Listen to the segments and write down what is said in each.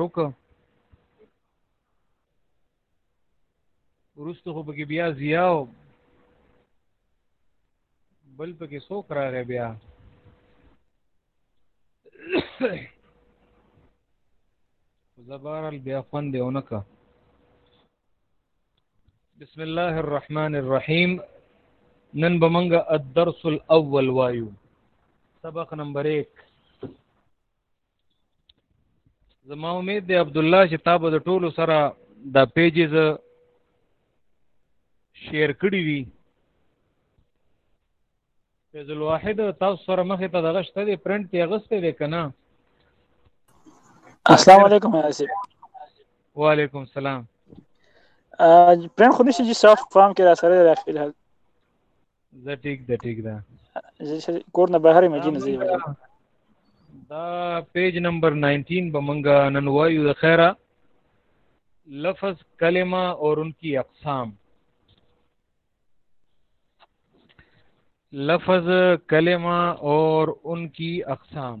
روک ورستو خو بګي بیا زیاو بل پکې څوک راغی بیا زبارل بیا خوند دی اونکه بسم الله الرحمن الرحیم نن به منګه الدرس الاول وایو سبق نمبر 1 زما امید دی عبد الله چې تاسو د ټولو سره د پیجز شیر کړی وي فیض الواحد تاسو سره مخه ته دغه شته دی پرنٹ تی اغسته دی کنه السلام علیکم حسین وعلیکم السلام پرنټ خو نشي چې سافټ فارم کې را سره راخیل زه ټیک ده ټیک ده کور نه بهر مې جن زی دا پیج نمبر 19 به منګه نن وایو د خیره لفظ کلمه اور ان کی اقسام لفظ کلمہ اور ان کی اقسام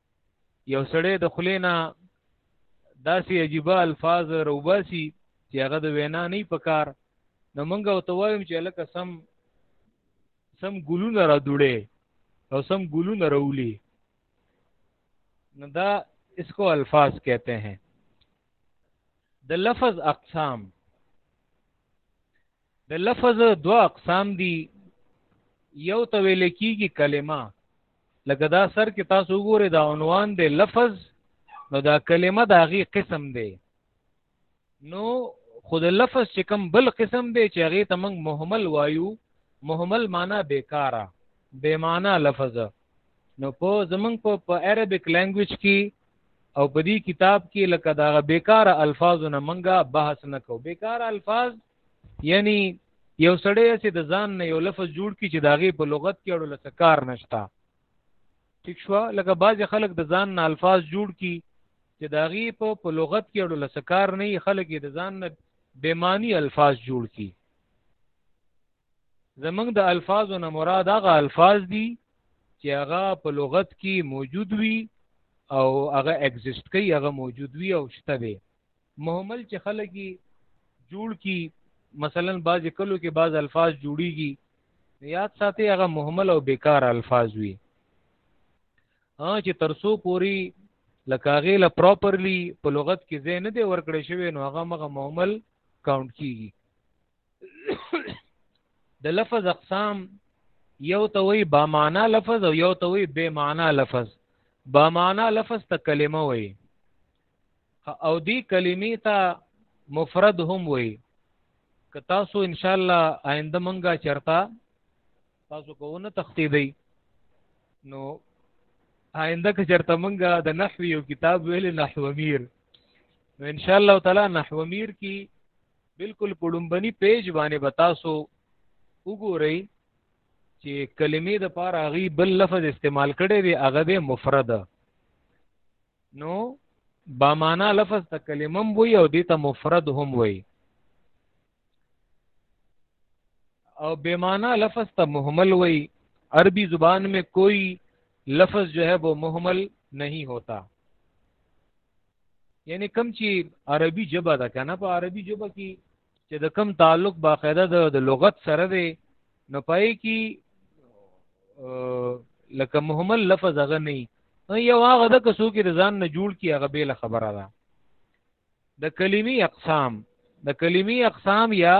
یو سړی د خلی نه داسې عجیبه الفاظ روباسي چې هغه د وینا نه په کار نو موږ او ته وایم چې لکه سم سم ګلونه را دوړې او سم ګلونه راولي نو دا اسکو الفاظ کہتے ہیں د لفظ اقسام د لفظ دو اقسام دي یو ته ویل کیږي کلمه لکه دا سر کې تاسو وګورئ دا عنوان دی لفظ نو دا کلمه دا غي قسم دی نو خود لفظ چې کوم بل قسم دی چې هغه ته موږ مهمل وایو مهمل معنا بیکاره بے معنا لفظ نو په زمنګ په عربیک لانګویج کې او په دې کتاب کې لکه دا بیکاره الفاظ نه منګه بحث نه کو بیکاره الفاظ یعنی یو سړی چې د ځان نه یو لفظ جوړ کی چې داغه په لغت کې اړول څه کار نشتا ٹھیک شو لکه بعضی خلک د ځان نه الفاظ جوړ کی چې داغه په په لغت کې اړول څه کار نه خلک د ځان نه بیمانی الفاظ جوړ کی زمنګ د الفاظو نه مراد هغه الفاظ دي چې هغه په لغت کې موجود وي او هغه ایگزیست کوي هغه موجود وي او شته دی محمل چې خلک جوړ کی مثلا بعض کلو کې بعض الفاظ جوړیږي یاد ساتي هغه محمل او بیکار الفاظ وي ها چې ترسو پوری لکاغه له پراپرلی په لغت کې ځای نه دی ورکړی شوی نو هغه مغه محمل کاونټ کیږي د لفظ اقسام یو ته وی با معنا لفظ او یو ته وی بے معنا لفظ با معنا لفظ ته کلمه وی او دی کلمی ته مفرد هم وی که تاسو ان شاء الله آینده منګه چرتا تاسو کوونه تختیدی نو آینده که چرته منګه د نحوی او کتاب ویل نحو امیر نو ان شاء الله تعالی نحو امیر کی بالکل په ډومبني پیج باندې به تاسو وګورئ چې کلمې د پاره هغه بل لفظ استعمال کړي دی هغه د مفرد نو با معنا لفظ ته کلمه وي او دته مفرد هم وي او بے معنا لفظ ته محمل وي عربي زبان میں کوئی لفظ جو ہے وہ محمل نہیں ہوتا یعنی کم چې عربي جبه ده کنه په عربي جبه کې چې د کم تعلق باقاعده د د لغت سره دی نو پای کې لکه محمل لفظ هغه نه یو هغه د کسو کې رضان نه جوړ کی هغه بیل خبره ده د کلمی اقسام د کلمی اقسام یا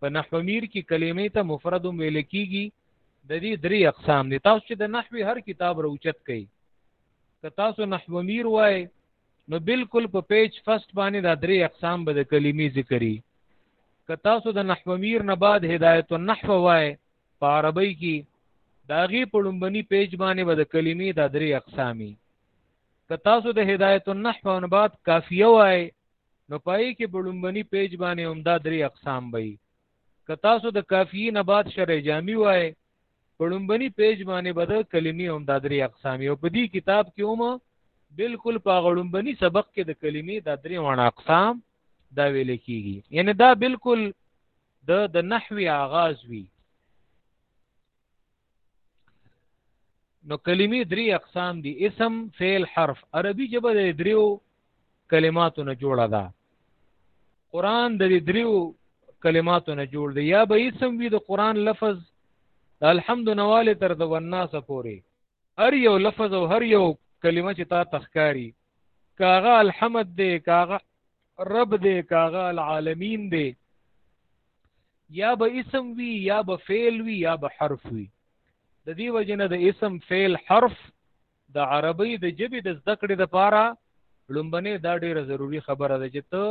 په نحومیر کې کلمې ته مفرد ویل کیږي د دې درې اقسام دي تاسو چې د نحوی هر کتاب روچت کړئ که تاسو نحو میر وای نو بالکل په پیج فرست باندې دا درې اقسام به د کلمې ذکرې که تاسو د نحو میر نه بعد هدایت النحو وای په عربی کې داغي په لومبني پیج باندې به د کلمې دا درې اقسامي که تاسو د هدایت النحو نه بعد کافیه وای نو پای کې په لومبني پیج باندې هم دا درې اقسام وای که تاسو د کافیی نه بعد شرع جامی وای په لومبني پیج باندې به د کلمې هم د درې اقسام او په دې کتاب کې هم بالکل په غړومبني سبق کې د کلمې د درې وړه اقسام دا ویل کیږي یعنی دا بالکل د د نحوی آغاز وی نو کلمې درې اقسام دي اسم فعل حرف عربي ژبه د دریو کلماتو نه جوړه ده قران د دریو کلماتو نه جوړ دی یا به اسم وي د قران لفظ د الحمد نواله تر د والناس پوري هر یو لفظ او هر یو کلمه چې تا تخکاری کاغه الحمد دی کاغه رب دې کاغه العالمین دې یا به اسم وی یا به فعل وی یا به حرف وی د دې وجنه د اسم فعل حرف د عربی د جبې د زده کړې لپاره لومبنه دا ډیره ضروری خبره ده چې ته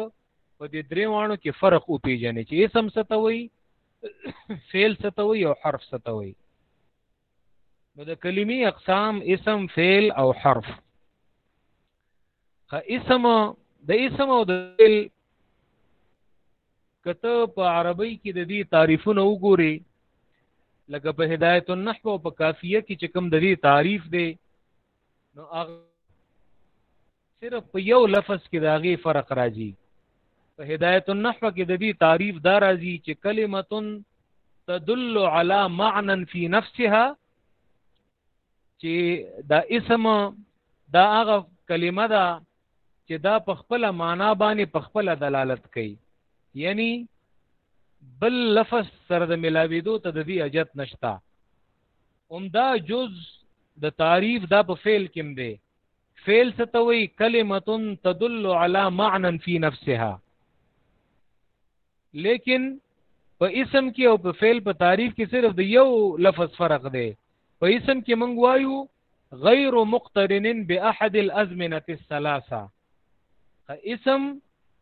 په دې درې وانو کې فرق او پیژنې چې اسم ستوي فعل ستوي او حرف ستوي نو د کلمې اقسام اسم فعل او حرف خا اسم د اسم او د فعل کته په عربی کې د دې تعریفونه وګوري لکه په هدایت النحو او په کافیه کې چې کوم د دې تعریف دی نو هغه صرف په یو لفظ کې د هغې فرق راځي په هدایت النحو کې د دې تعریف دا راځي چې کلمه تدل على معنى في نفسها چې دا اسم دا هغه کلمه ده چې دا په خپل معنا باندې په خپل دلالت کوي یعنی بل لفظ سره د ملاویدو ته د دې اجت نشتا اومدا جز د تعریف دا په فعل کې دی فعل ستوي کلمه تدل على معنى في نفسها لیکن په اسم کې او په فعل په تعریف کې صرف د یو لفظ فرق دی په اسم کې مونږ وایو غیر مقترن باحد الازمنه الثلاثه اسم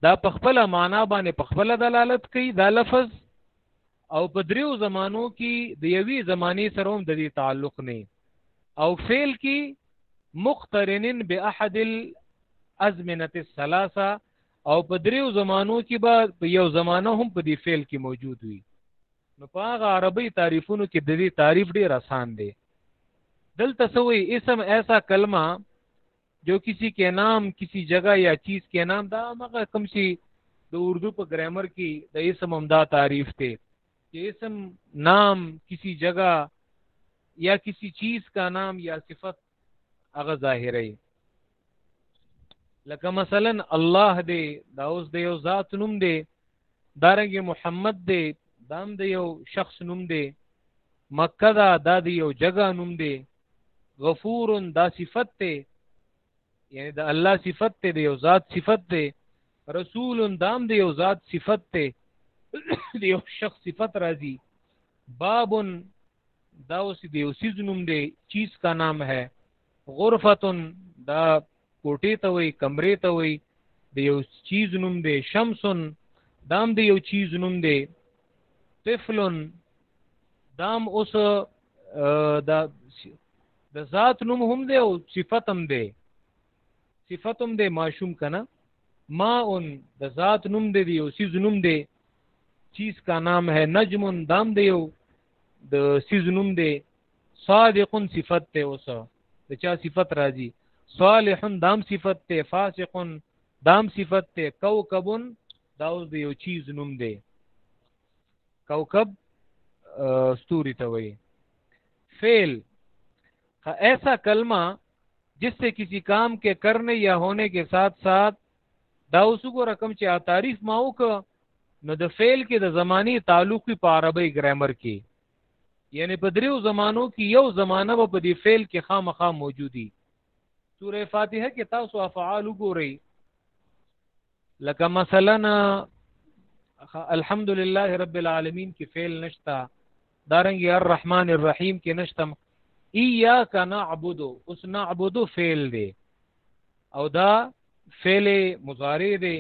دا په خپل معنا باندې په خپل دلالت کوي دا لفظ او په دریو زمانو کې د یوې زمانې سره هم د دې تعلق نه او فعل کې مقترنن باحد الازمنه الثلاثه او په دریو زمانو کې به یو زمانه هم په دې فعل کې موجود وي نو په هغه عربي تعریفونو کې د جو کسی کې نام کسی جگہ یا چیز کې نام دا مغه کم شي د اردو په ګرامر کې د اسم هم دا تعریف ته چې اسم نام کسی جگہ یا کسی چیز کا نام یا صفت هغه ظاهره لکه مثلا الله دې دا اوس د یو ذات نوم دی دارنګ محمد دی دام د یو شخص نوم دی مکه دا د یو جګه نوم دی غفور دا صفت ته یعنی د الله صفت ته د یو ذات صفت ته رسول دام د یو ذات صفت ته د یو شخص صفت راځي باب دا اوس د یو سیز نوم دی چیز کا نام ہے غرفتن دا کوټې ته وي کمرې ته وي د یو چیز نوم دی شمسن دام د یو چیز نوم دی طفلن دام اوس د د ذات نوم هم دی او صفت هم دی صفت هم دی ماشوم کنه ما ان د ذات نوم دی دی او سیز نوم دی چیز کا نام ہے نجم دام دی یو د سیز نوم دی صادق صفت ته اوس د چا صفت راځي صالح دام صفت ته فاسق دام صفت ته کوكب دا اوس د یو چیز نوم دی کوكب ستوري ته وایي فعل ایسا کلمہ جس سے کسی کام کے کرنے یا ہونے کے ساتھ ساتھ دا اوسګو رقم چې تعریف ما وک نو د فعل کې د زمانی تعلقي په عربی ګرامر کې یعنی په دریو زمانو کې یو زمانه به په دې فعل کې خامخا موجودي سوره فاتحه کې تاسو افعال وګورئ لکه مثلا الحمدلله رب العالمین کې فعل نشتا دارنګ الرحمن الرحیم کې نشتم ایاک نعبد اوس نعبد فعل دی او دا فعل مضارع دی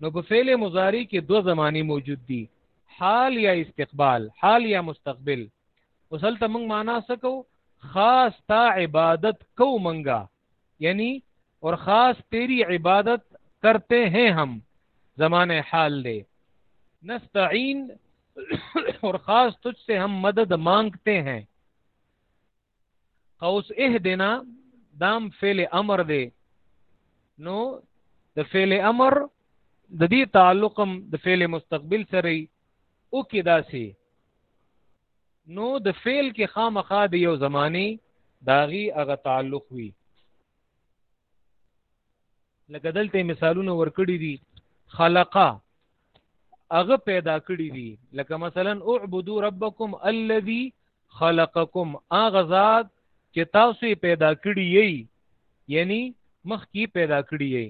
نو په فعل مضارع کې دو زمانی موجود دي حال یا استقبال حال یا مستقبل وصل ته موږ معنا سکو خاص تا عبادت کو منګا یعنی اور خاص تیری عبادت کرتے ہیں ہم زمان حال دے نستعین اور خاص تجھ سے ہم مدد مانگتے ہیں اوس اهدنا دام فعل امر دی نو د فعل امر د دې تعلقم د فعل مستقبل سره او کې داسي نو د فعل کې خامخا د یو زماني داغي هغه تعلق وي لکه دلته مثالونه ورکړي دي خلقا هغه پیدا کړی دي لکه مثلا اعبدوا ربکم الذي خلقکم هغه ذات چې تاسو یې پیدا کړی یې یعنی مخکې پیدا کړی یې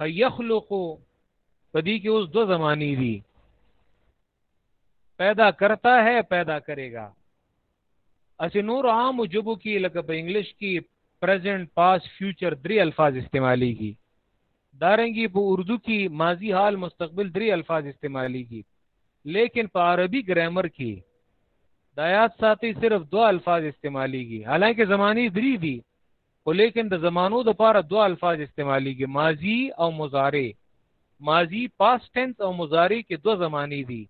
خیخلق په دې کې اوس دو زمانی دي پیدا کرتا ہے پیدا کرے گا اسې نور عام جبو کې لکه په انګلیش کې پریزنټ پاس فیوچر درې الفاظ استعمالیږي دارنګي په اردو کې ماضی حال مستقبل درې الفاظ استعمالیږي لیکن په عربي ګرامر کې د آیات ساتي صرف دو الفاظ استعمالیږي حالانکه زمانی درې دي خو لیکن د زمانو د پاره دو الفاظ استعمالیږي ماضی او مضارع ماضی پاس ټینس او مضارع کې دو زمانی دي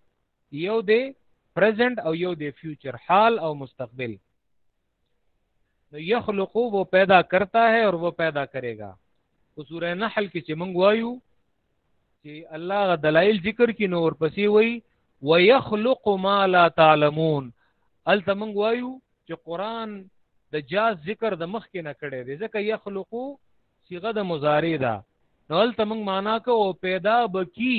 یو دی پریزنټ او یو دی فیوچر حال او مستقبل نو یخلق وہ پیدا کرتا ہے اور وہ پیدا کرے گا په سوره نحل کې چې مونږ وایو چې الله غ دلایل ذکر کینو اور پسې وای ويخلق ما لا تعلمون الته مونږ وایو چې قران د جاز ذکر د مخ کې نه کړي دی ځکه یخلق صيغه د مضارع ده نو الته مونږ معنا کو او پیدا بکی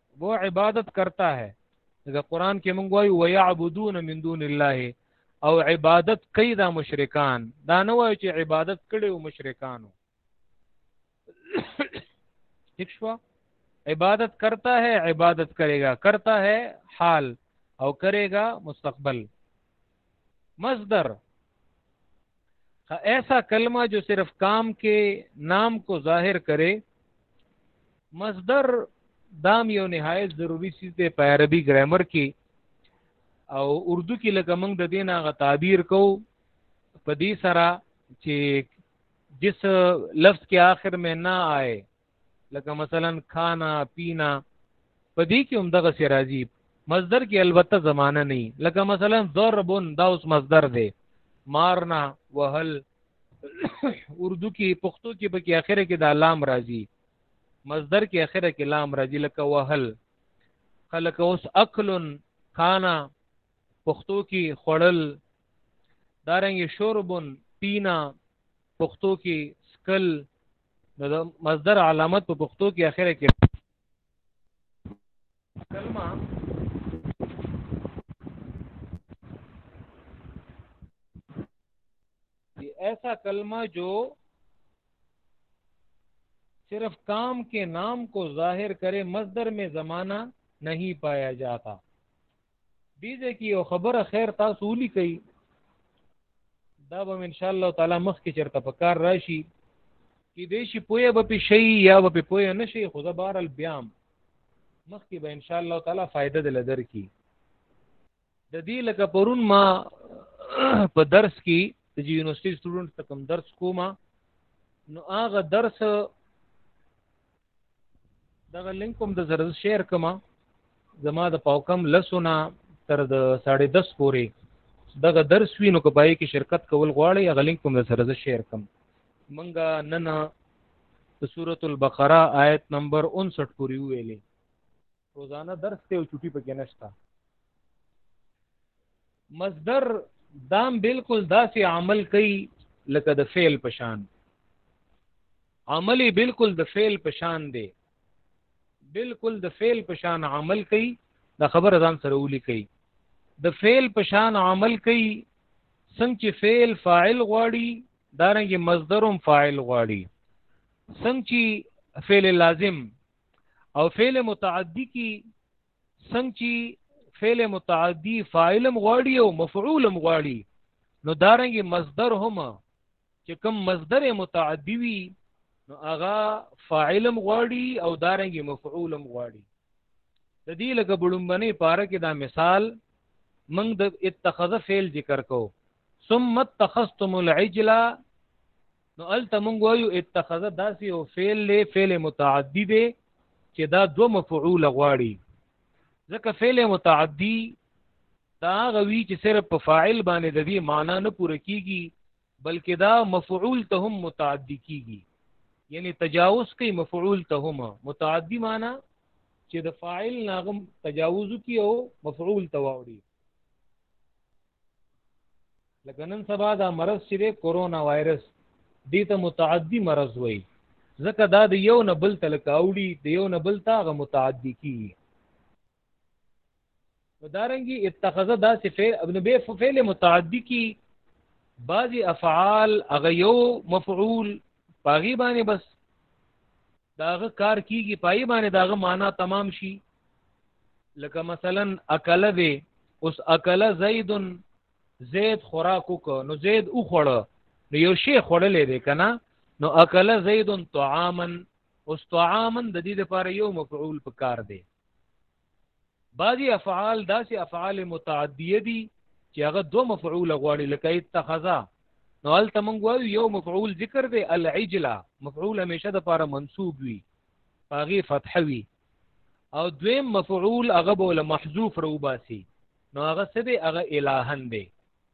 وہ عبادت کرتا ہے دا قران کې مونږ وایو ويعبدون من دون الله او عبادت کوي دا مشرکان دا نه وایو چې عبادت کړي او مشرکانو ٹھیک شو عبادت کرتا ہے عبادت کرے گا کرتا ہے حال او کرے گا مستقبل مصدر ایسا کلمہ جو صرف کام کے نام کو ظاہر کرے مصدر دام یو نهایت ضروری چیز دی په عربي ګرامر کې او اردو کې لکه موږ د دین هغه تعبیر کو په دې سره چې جس لفظ کې آخر میں نہ آئے لکه مثلا کانا پینا په دې کې هم دغه سي راځي مصدر کې البته زمانه نه لکه مثلا ضربن دا اوس مصدر دی مارنا وهل اردو کې پښتو کې به کې اخره کې دا لام راځي مصدر کې اخره کې لام راځي لکه وهل خلک اوس اکلن کانا پښتو کې خړل دارنګ شربن پینا پښتو کې سکل مزدر علامت کې اخره کې کلمہ ایسا کلمہ جو صرف کام کے نام کو ظاہر کرے مصدر میں زمانہ نہیں پایا جاتا دې دې کې یو خبره خیر تاسو ولي کوي دا به ان شاء الله تعالی مخ کې چرته په کار راشي کې دې شي پوهه به په شي یا به پوهه نه شي خو زبر البیام مخ کې به ان شاء الله تعالی فائدہ دل درکې د دې لکه پرون ما په درس کې د یونیورسيټي سټوډنټ ته کوم درس کومه نو هغه درس دغه لینک هم د سره شیر کما زما د پاوکم لسونه تر د 10:30 پورې دغه درس وینو که پای کې شرکت کول غواړي هغه لینک هم د سره شیر کم منګه نن د سورۃ البقره آیت نمبر 59 پورې ویلې روزانه درس ته او چټي پکې نشته مصدر دام بالکل داسې عمل کوي لکه د فعل پشان عملی بالکل د فعل پشان دی بالکل د فعل پشان عمل کوي دا خبره ځان سره ولي کوي د فعل پشان عمل کوي څنګه چې فعل فاعل غواړي دارنګ مصدرم فاعل غواړي څنګه چې فعل لازم او فعل متعدی کی څنګه چې فعل متعدی فاعلم غواړي او مفعولم غواړي نو دارنګي مصدر هم چې کوم مصدر متعدی وي نو هغه فاعلم غواړي او دارنګي مفعولم غواړي د دې لکه بلومبني پاره کې دا مثال موږ د اتخذ فعل ذکر کو ثم اتخذتم العجل نو الته مونږ وایو اتخذ داسې او فعل له فعل متعدی دی چې دا دو مفعول غواړي ځکه فعل متعدی دا غوي چې صرف په فاعل باندې د دې معنی نه پوره کیږي بلکې دا مفعول ته هم متعدی کیږي یعنی تجاوز کوي مفعول ته هم متعدی معنی چې د فاعل ناغم تجاوز کی او مفعول ته واوړي لکه نن سبا دا مرض چې دی کورونا وایرس دې ته متعدی مرض وایي ځکه دا د یو نه بل ته لکه اوړي د یو نه بل ته هغه متعدی کیږي نو دارنګي اتخذ دا چې فعل ابن به فعل متعدی کی بعضی افعال هغه یو مفعول پاغي باندې بس داغه کار کیږي پای باندې داغه معنا تمام شي لکه مثلا اکل دی اوس اکل زید زید خوراک وک نو زید او خوړ نو یو شی خوړلې دی کنه نو اکل زید طعاما اوس طعاما د دې لپاره یو مفعول پکار دی بعضی افعال داسې افعال متعدیه دي چې هغه دو مفعول غواړي لکه اتخذا نو هلته موږ وایو یو مفعول ذکر دی العجله مفعول همیشه د پاره منصوب وي هغه فتح وي او دویم مفعول هغه بوله محذوف روباسي نو هغه څه دی هغه الهن دی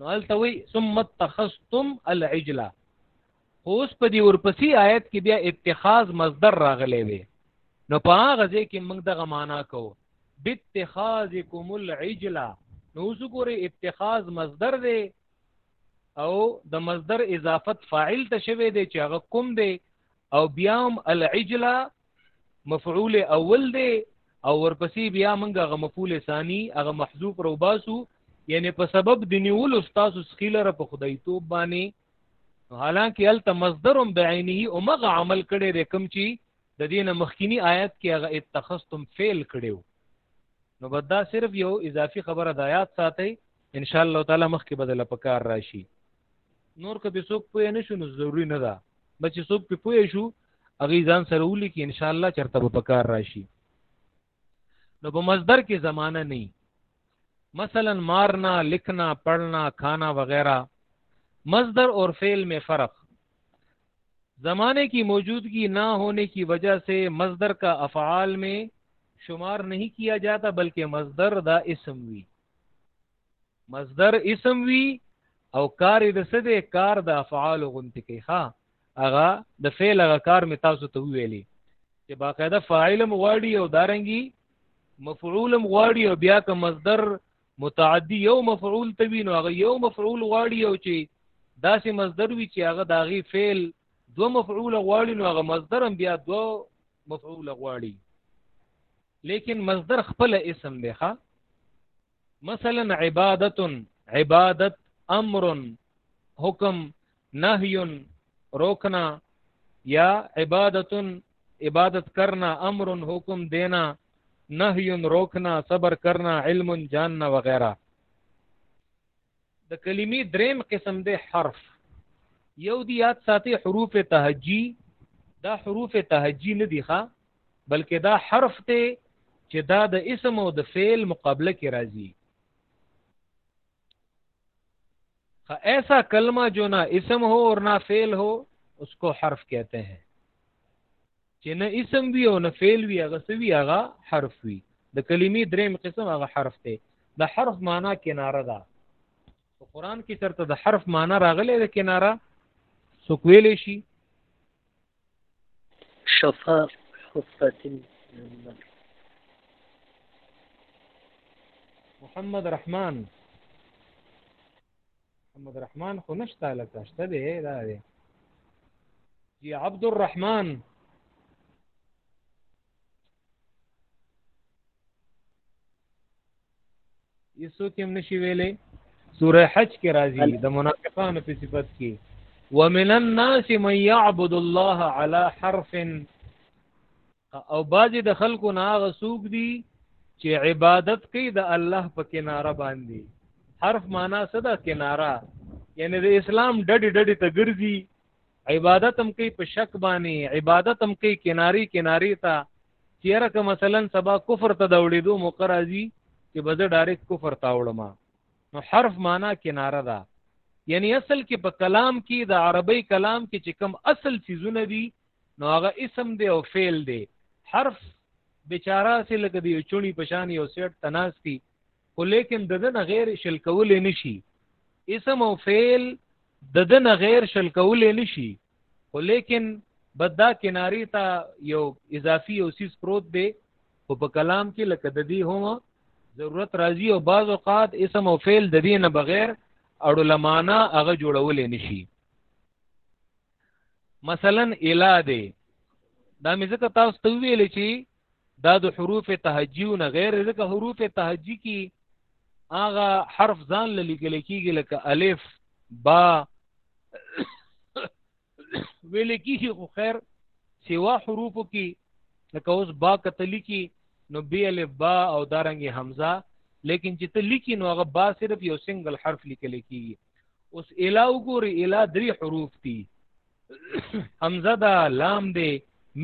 نو هلته وی ثم اتخذتم العجله اوس په دې ورپسې آیت کې بیا اتخاذ مصدر راغلی وي نو په هغه ځای کې موږ دغه معنا کوو باتخاذکم العجله نو اوس ګوره اتخاذ مصدر دی او د مصدر اضافت فاعل ته شوی دی چې هغه کوم دی او بیا هم العجله مفعول اول دی او ورپسې بیا موږ هغه مفعول ثانی هغه محذوف رو باسو یعنی په سبب د نیولو تاسو سخیلره په خدای توب باندې حالانکه الته مصدر بعینه او مغه عمل کړي د کم چی د دینه مخکینی آیت کې هغه اتخذتم فعل کړیو نو بدا صرف یو اضافي خبره د آیات ساتي ان شاء الله تعالی مخکې بدله پکار راشي نور که به څوک پوه نه شو نو ضروری نه ده بچ څوک په پوه شو اغی ځان سر اولی که انشاءاللہ چرتا با پکار راشی نو با مزدر کی زمانہ نی مثلا مارنا لکھنا پڑھنا کھانا وغیرہ مزدر اور فعل میں فرق زمانے کی موجودگی نہ ہونے کی وجہ سے مزدر کا افعال میں شمار نہیں کیا جاتا بلکہ مزدر دا اسم وی مصدر اسم وی او کار د څه دی کار د افعال غونتی کوي ها هغه د فعل هغه کار می تاسو ته ویلی چې باقاعده فاعلم غواړي او دارنګي مفعولم غواړي او بیا که مصدر متعدی یو مفعول ته وي نو هغه یو مفعول غواړي او چې داسې مصدر وي چې هغه د هغې فعل دو مفعول غواړي نو هغه مصدر هم بیا دو مفعول غواړي لیکن مصدر خپل اسم دی ښه مثلا عبادت عبادت امر حکم نهی روکنا یا عبادت عبادت کرنا امر حکم دینا نهی روکنا صبر کرنا علم جاننا وغیرہ د کلمې دریم قسم دی حرف یو دی یاد ساتي حروف تهجی دا حروف تهجی نه دي ښا بلکې دا حرف دی چې دا د اسم او د فعل مقابله کې راځي ایسا کلمه جو نه اسم هو او نه فعل هو اس کو حرف کہتے ہیں چې نه اسم وی او نه فعل وی هغه سوی هغه حرف وی د کلمې دریم قسم هغه حرف دی د حرف معنی کناره ده په قران کې چرته د حرف معنی راغلی د کناره سوکویل شي شفاف حفرة من النار محمد رحمان محمد رحمان خو نشته لکه شته دی دا دی جی عبد الرحمن یسو کې هم نشي ویلې سوره حج کې راځي د منافقانو په صفت کې ومن الناس من يعبد الله على حرف او بعضی د خلکو نه غسوک دي چې عبادت کوي د الله په کناره باندې حرف معنا څه ده کناره یعنی د اسلام ډډې ډډې ته ګرځي عبادت هم کوي په شک باندې عبادت هم کوي کناري کناري ته چیرې که مثلا سبا کفر ته د وړېدو موقع راځي چې به زه ډایرک کفر ته وړم نو حرف معنا کناره ده یعنی اصل کې په کلام کې د عربی کلام کې چې کم اصل سيزونه دي نو هغه اسم دی او فعل دی حرف بیچاره سي لکه دی چونی پشان یو سیټ تناستی خو لیکن د دنه غیر شل کولې نشي اسم او فعل د دنه غیر شل کولې نشي خو لیکن بدا کناری ته یو اضافي او سیس پروت دی خو په کلام کې لکه د دې هم ضرورت راځي او بعض اوقات اسم او فعل د دې نه بغیر اړو لمانه هغه جوړولې نشي مثلا الا دی دا مې ځکه تاسو ته ویل چې دا د حروف تهجیو نه غیر ځکه حروف تهجی کی هغه حرف ځان لیکل کیږي لکه الف با ویل کیږي خو خیر سوا حروف کی لکه اوس با کتل کی نو بی الف با او دارنګ حمزه لیکن چې ته لیکي نو هغه با صرف یو سنگل حرف لیکل کیږي اوس الا وګوري الا درې حروف دي حمزه دا لام دی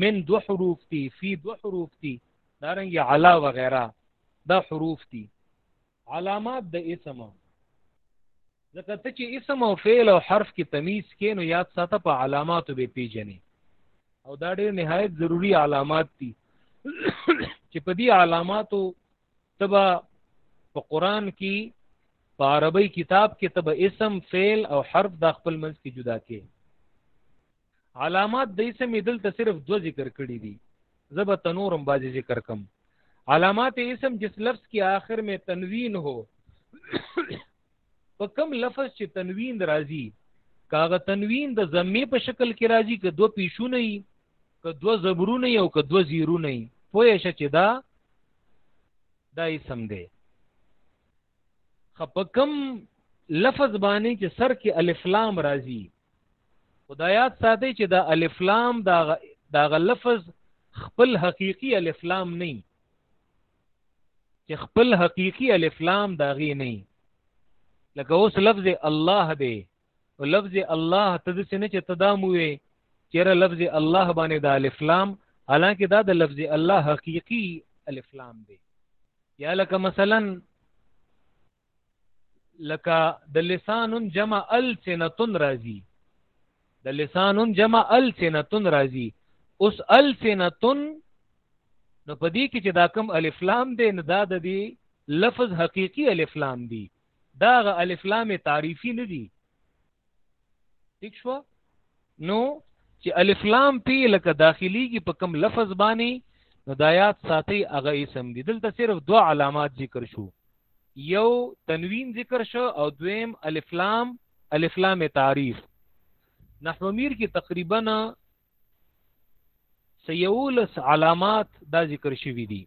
من دو حروف دی فی دو حروف دی دارنګ علا وغیرہ دا حروف دی علامات د اسم ځکه ته چې اسم او فعل او حرف کې تمیز کې نو یاد ساته په علاماتو به پیژنې او دا ډېر نهایت ضروری علامات دي چې په دې علاماتو تبا په قران کې په عربی کتاب کې تبا اسم فعل او حرف د خپل منځ کې جدا کې علامات د اسم دلته صرف دو ذکر کړی دي زب تنورم باجی ذکر کم علامات اسم جس لفظ کی آخر میں تنوین ہو په کم لفظ چې تنوین راځي کاغه تنوین د زمې په شکل کې راځي که دو پیشونه یي که دو زبرونه یي او که دو زیرونه یي پوه شه چې دا دا اسم دی خپ کم لفظ باندې چې سر کې الف لام راځي خدایات ساتي چې دا الف لام دا دا لفظ خپل حقيقي الف لام نه چې خپل حقيقي الف لام دا غي نه لکه اوس لفظ الله دی او لفظ الله ته د سینې چې تدامو وي چیرې لفظ الله باندې د الف لام حالانکه دا د لفظ الله حقيقي الف لام دی یا لکه مثلا لکه د لسانون جمع السنتون راځي د لسانون جمع السنتون راځي اوس السنتون نو په دې کې چې دا کم الف لام دی نه دا د دې لفظ حقيقي الف لام دی دا غ الف لام تعریفي نه دی ٹھیک شو نو چې الف لام پی لکه داخليږي په کم لفظ باندې نو د آیات ساتي هغه اسم دي دلته صرف دوه علامات ذکر شو یو تنوین ذکر شو او دویم الف لام الف لام تعریف نحو میر کې تقریبا سیولس علامات دا ذکر شوی دي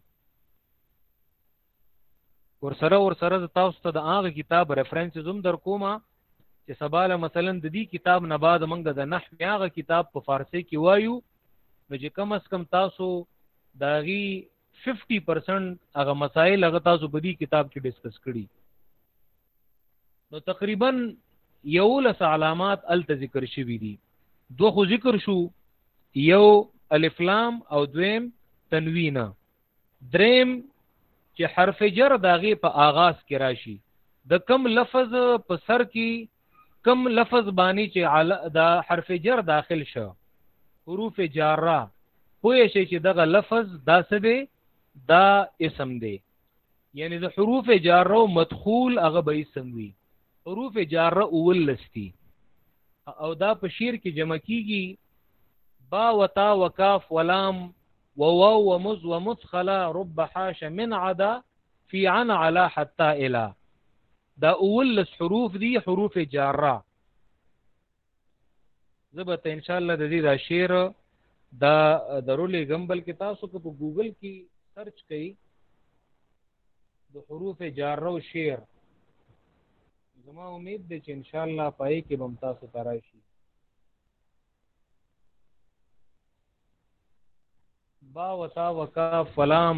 ورسره ورسره تاسو ته د هغه کتاب ریفرنسز هم در کومه چې سباله مثلا د دې کتاب نه بعد موږ د نحو هغه کتاب په فارسی کې وایو نو چې کم از کم تاسو دا غي 50% هغه مسائل هغه تاسو په دې کتاب کې ډیسکس کړي نو تقریبا یو لس علامات الته ذکر شوی دي دو خو ذکر شو یو الف لام او دویم تنوین دریم چې حرف جر داغه په آغاز کې راشي د کم لفظ په سر کې کم لفظ باندې چې دا حرف جر داخل شو حروف جاره پوه شي چې دغه لفظ دا څه دی دا اسم دی یعنی د حروف جاره او مدخول هغه به اسم وي حروف جاره اول لستی او دا په شیر کې جمع کیږي با وتا وکاف ولام وواو ومز ومدخلا رب حاش من عدا فی عن علا حتا الا دا اول لس حروف دي حروف جاره زه به ته ان شاء الله د دې دا شعر دا درولې غمبل کې تاسو که په ګوګل کې سرچ کړئ د حروف جاره او شعر زما امید دی چې ان شاء الله پای کې بم تاسو ته راشي با وتا وکا فلام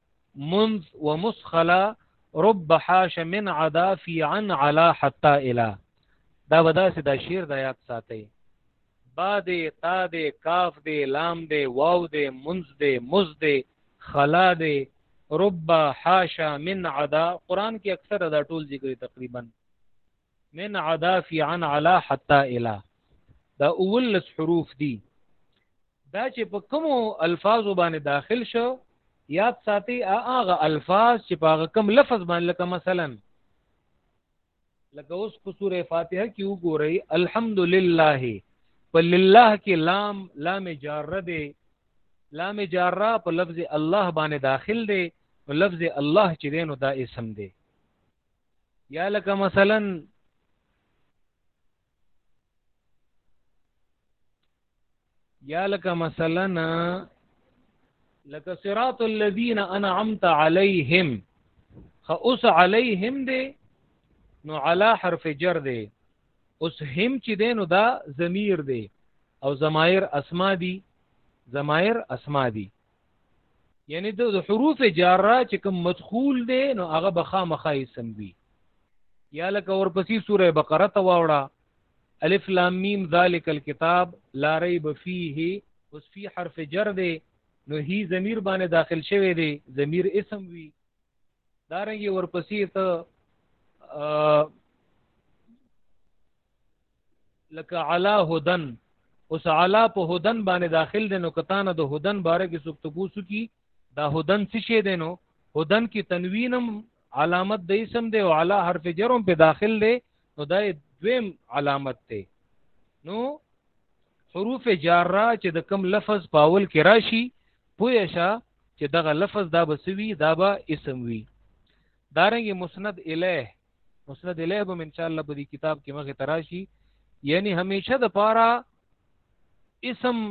منذ ومسخلا رب حاش من عدا فی عن علا حتا الا دا ودا سي دا شعر د یاد ساتي با دې تا دې کاف دې لام دې واو دې منز دې مز دې خلا دې رب حاشا من عدا قران کې اکثر دا ټول ذکر تقریبا من عدا فی عن علا حتا الا دا اولس حروف دي دا چې په کوم الفاظ باندې داخل شو یاد ساتي هغه الفاظ چې په هغه کوم لفظ باندې لکه مثلا لکه اوس په سوره فاتحه کې وګورئ الحمدلله په لله کې لام لام جاره دی لام جاره په لفظ الله باندې داخل دی او لفظ الله چې دینو دا اسم دی یا لکه مثلا یا لکه مثلا لکه صراط الذين انعمت عليهم خاص عليهم دي نو علا حرف جر دي اوس هم چې دي نو دا ضمیر دي او ضمائر اسما دي ضمائر اسما دي یعنی د حروف جاره چې کوم مدخول دی نو هغه بخا مخای سم وی یا لکه ورپسې سوره بقره ته واوړه الف لام میم ذالک الكتاب لا ریب فیه اوس فی حرف جر دی نو هی ضمیر باندې داخل شوی دی ضمیر اسم وی دارنګي ورپسې ته لکه علا هدن اوس علا په هدن باندې داخل دی نو کتانه د هدن باره کې څوک تبوسو کی دا هدن څه شی دی نو هدن کې تنوینم علامت د اسم دی او علا حرف جرم په داخل دی نو دا دویم علامت دی نو حروف جاره چې د کم لفظ پاول کې راشي پوه شه چې دغه لفظ دا بسوي دا به اسم وي دارنګ مسند الیه مسند الیه به ان شاء الله په دې کتاب کې مخه تراشي یعنی همیشه د پاره اسم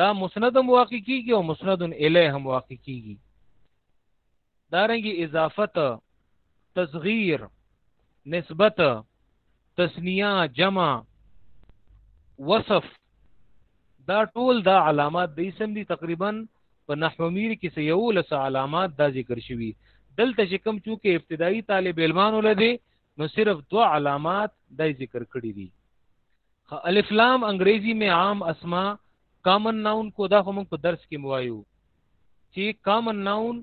دا مسند هم واقع کیږي او مسند الیه هم واقع کیږي دارنګي اضافت تصغیر نسبت تسنیه جمع وصف دا ټول دا علامات د اسم دي تقریبا په نحو میر کې سه یو لس علامات دا ذکر شوي دلته چې کوم چونکه ابتدایي طالب علمانو لدی نو صرف دو علامات دا ذکر کړی دي الف لام انګریزي میں عام اسما کامن ناون کو دا هم په درس کې موایو چې کامن ناون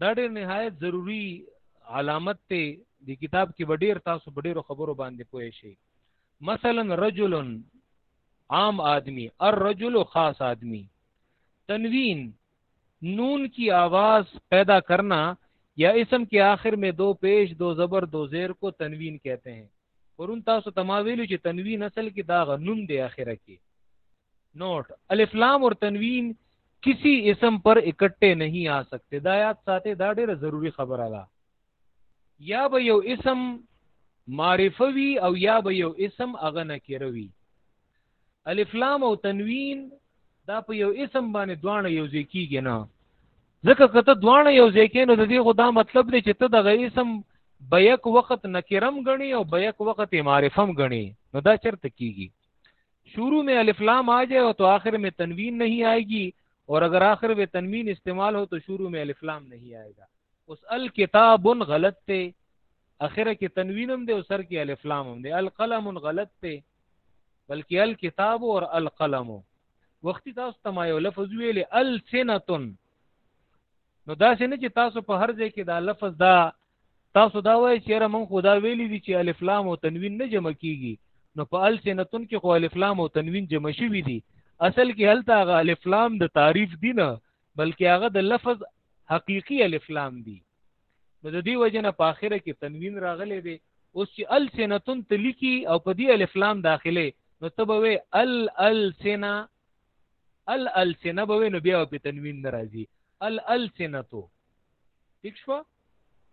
دا ډېر نهایت ضروری علامت ته د کتاب کې وړیر تاسو وړیرو خبرو باندې پوه شئ مثلا رجل عام آدمی الرجل خاص آدمی تنوین نون کی آواز پیدا کرنا یا اسم کے آخر میں دو پیش دو زبر دو زیر کو تنوین کہتے ہیں پرون تاسو تما ویلو چې تنوین اصل کې دا غنون دی اخره کې نوٹ الف لام اور تنوین کسی اسم پر اکټه نه آ سکتے دا یاد ساته دا ډیره ضروری خبره ده یا به یو اسم معرفه وی او یا به یو اسم هغه نکره وی الف لام او تنوین دا په یو اسم باندې دوانه یو ځای کیږي نه ځکه کته دوانه یو ځای کینو د دې خدا مطلب دی چې ته دغه اسم بیک وخت نکرم غني او بیک وخت معرفم غني نو دا چرته کیږي شروع میں الف لام آ جائے تو آخر میں تنوین نہیں آئے گی اور اگر آخر میں تنوین استعمال ہو تو شروع میں الف لام نہیں آئے گا اس الکتاب غلط تھے اخر کے تنوین ہم دے اور سر کے الف لام ہم دے القلم غلط تھے بلکہ الکتاب اور القلم وقتی تاسو تمایو لفظ ویل السنتن نو دا سنه چې تاسو په هر ځای کې دا لفظ دا تاسو دا وایي چې را مونږ خدا ویلي دي چې الف لام او تنوین نه جمع کیږي نو په السنتون کې خو الف لام او تنوین جمع شوي دي اصل کې هلته هغه الف لام د تعریف دي نه بلکې هغه د لفظ حقيقي الف لام دي نو د دې وجنه په اخره کې تنوین راغلی دی اوس چې السنتون تلیکی او په دې الف لام داخله نو ته به وې ال السنا ال السنا به نو بیا په تنوین ناراضي ال السنتو ٹھیک شو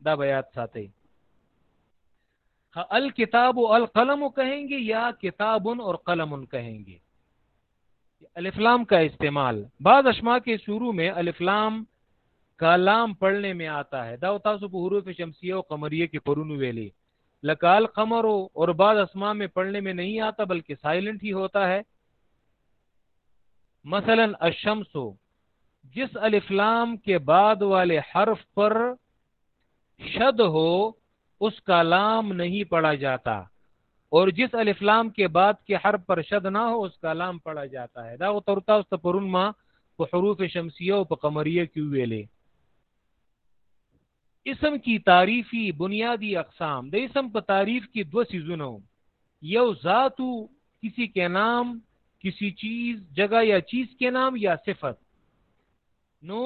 دا به یاد ساتئ الکتاب و القلم کہیں گے یا کتاب اور قلم کہیں گے الفلام کا استعمال بعض اشما کے شروع میں الفلام کا لام پڑھنے میں آتا ہے داوتاسو حروف شمسیہ و قمریہ کے پرونو ویلی لکال قمر ہو اور بعض اسما میں پڑھنے میں نہیں آتا بلکہ سائلنٹ ہی ہوتا ہے مثلا ہو جس الف لام کے بعد والے حرف پر شد ہو اس کا لام نہیں پڑھا جاتا اور جس الف لام کے بعد کے حرف پر شد نہ ہو اس کا لام پڑھا جاتا ہے دا ترتا اس پرون ما په حروف شمسیه او په قمریه کې ویلې اسم کی تعریفی بنیادی اقسام د اسم په تعریف کې دو سیزونه یو ذات کسی کې نام کسی چیز جگہ یا چیز کې نام یا صفت نو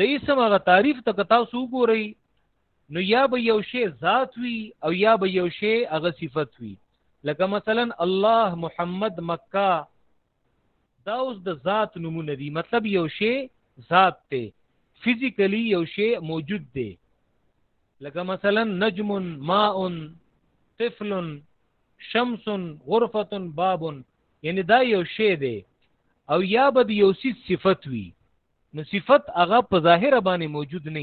د اسم هغه تعریف ته که تاسو وګورئ نو یا به یو شی ذات وي او یا به یو شی هغه صفت وي لکه مثلا الله محمد مکه دا اوس د ذات نمونه دي مطلب یو شی ذات ته فزیکلی یو شی موجود دی لکه مثلا نجم ماء طفل شمس غرفه باب یعنی دا یو شی دی او یا به یو صفت وي نو صفت هغه په ظاهر باندې موجود نه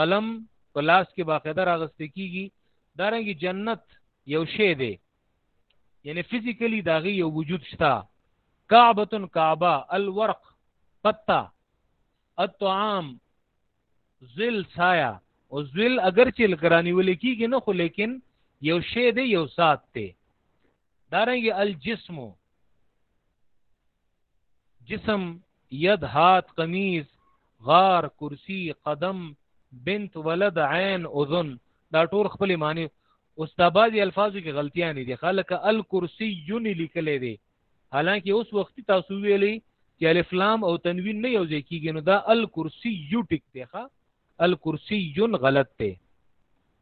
قلم په لاس کې باقاعده راغستې کیږي دا رنګي جنت یو شی دی یعنی فزیکلی داغي یو وجود شته کعبه کعبه الورق پتا الطعام ظل سایه او ظل اگر چې لګرانی ولې کیږي نه خو لیکن یو شی دی یو سات دی دارنګ الجسم جسم ید هات قمیز غار کرسی قدم بنت ولد عین اذن دا ټول خپل معنی اوس دا بعضی الفاظو کې غلطیاں دي خلک الکرسی یون لیکلې دي حالانکه اوس وخت تاسو ویلي چې الف لام او تنوین نه یوځای کیږي نو دا الکرسی یو ټیک دی ښا الکرسی یون غلط دی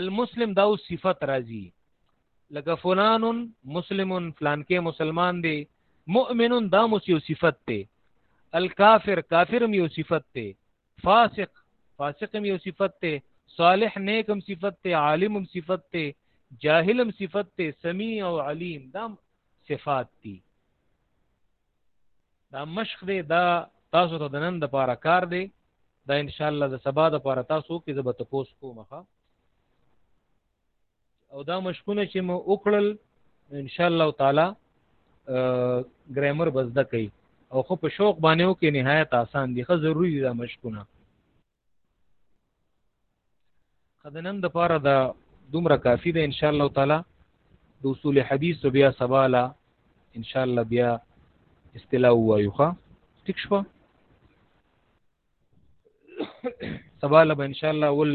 المسلم دا صفت راځي لکه فلان مسلم فلان کې مسلمان دی مؤمن دا مس یو صفت دی الکافر کافر یو صفت دی فاسق فاسق یو صفت دی صالح نیکم صفت دی عالم صفت دی جاهلم صفت دی سمیع او علیم دا صفات دي دا مشق دی دا تاسو ته د نن د پاره کار دی دا ان شاء الله د سبا د پاره تاسو کې زبر تپوس کوم ښا او دا مشکونه چې مو وکړل ان شاء الله تعالی ګرامر بزده کوي او خو په شوق باندې او کې نهایت آسان دي خو ضروری دي دا مشکونه خدنن د پاره دا دومره کافی ده ان شاء الله تعالی د اصول حدیث بیا سباله ان شاء الله بیا استلا وایوخه ټیک شو سباله به ان شاء الله ول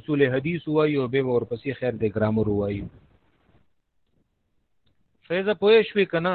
اصول حدیث وایو به ورپسې خیر د ګرامر وایو فیضه پوه شوې کنه